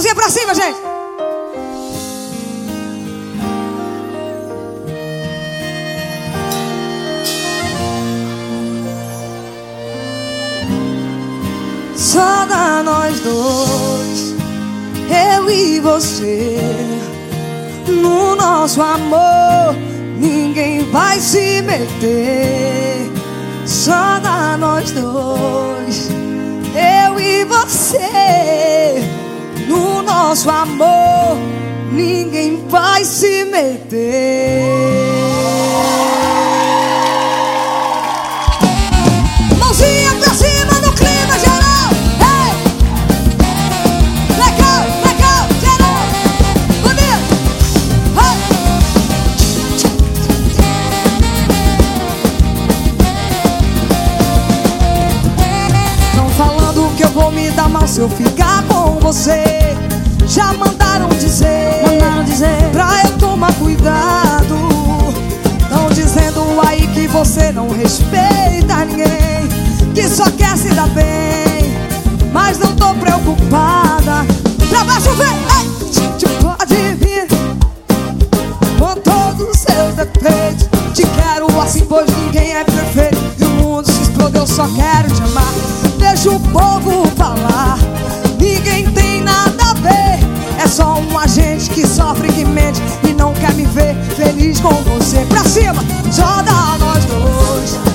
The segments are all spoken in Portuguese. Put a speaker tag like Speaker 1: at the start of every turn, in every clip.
Speaker 1: Mãozinha pra cima, gente. Só dá nós dois, eu e você. No nosso amor, ninguém vai se meter. Só dá nós dois, eu e você. No nosso amor, ninguém vai se meter. Mãozinha pra cima no clima geral. Ei! Legal, legal, geral. Bonito. Hey! Estão falando que eu vou me dar mal se eu ficar com você. Já mandaram dizer,
Speaker 2: Mandaram dizer.
Speaker 1: pra eu tomar cuidado. Estão dizendo aí que você não respeita ninguém, que só quer se dar bem. Mas não tô preocupada. Pra baixo vem, te pode vir com todos os seus defeitos. Te quero assim, pois ninguém é perfeito. E o mundo se explodiu, só quero te amar. Deixa o povo falar, só um agente que sofre, que mente e não quer me ver feliz com você. Pra cima, só dá nós dois,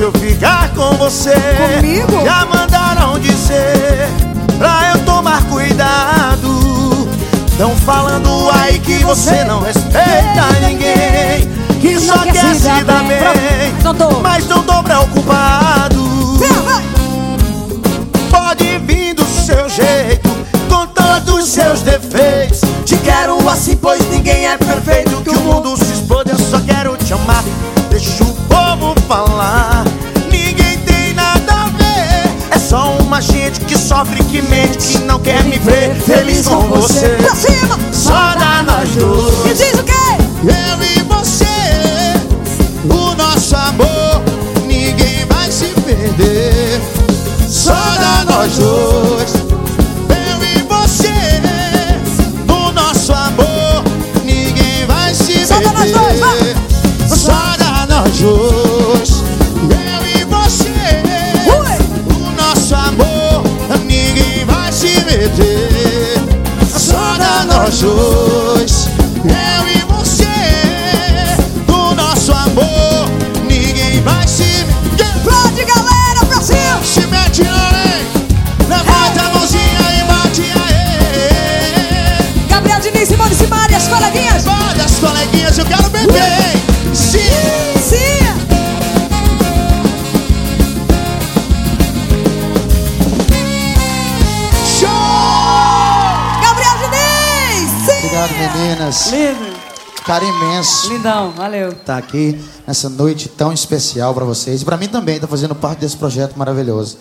Speaker 1: se eu
Speaker 3: ficar com você.
Speaker 1: Comigo?
Speaker 3: Já mandaram dizer pra eu tomar cuidado. Estão falando aí que você não respeita ninguém. Que só quer se dar bem.
Speaker 2: Pronto, não tô.
Speaker 3: Mas não tô preocupado. Pode vir do seu jeito, com todos os seus defeitos. Te quero assim, pois ninguém é perfeito. Que o mundo se exploda, eu só quero te amar. Sofre, que mente, que não quer me ver feliz com você.
Speaker 1: Pra cima.
Speaker 3: Só dá nós
Speaker 1: E
Speaker 3: dois.
Speaker 1: diz o quê?
Speaker 3: Eu e você, o nosso amor, ninguém vai se perder. Só dá nós dois.
Speaker 4: Meninas.
Speaker 2: Lindo.
Speaker 4: Carinho imenso
Speaker 2: Lindão, valeu.
Speaker 4: estar aqui nessa noite tão especial para vocês. E para mim também, tá fazendo parte desse projeto maravilhoso.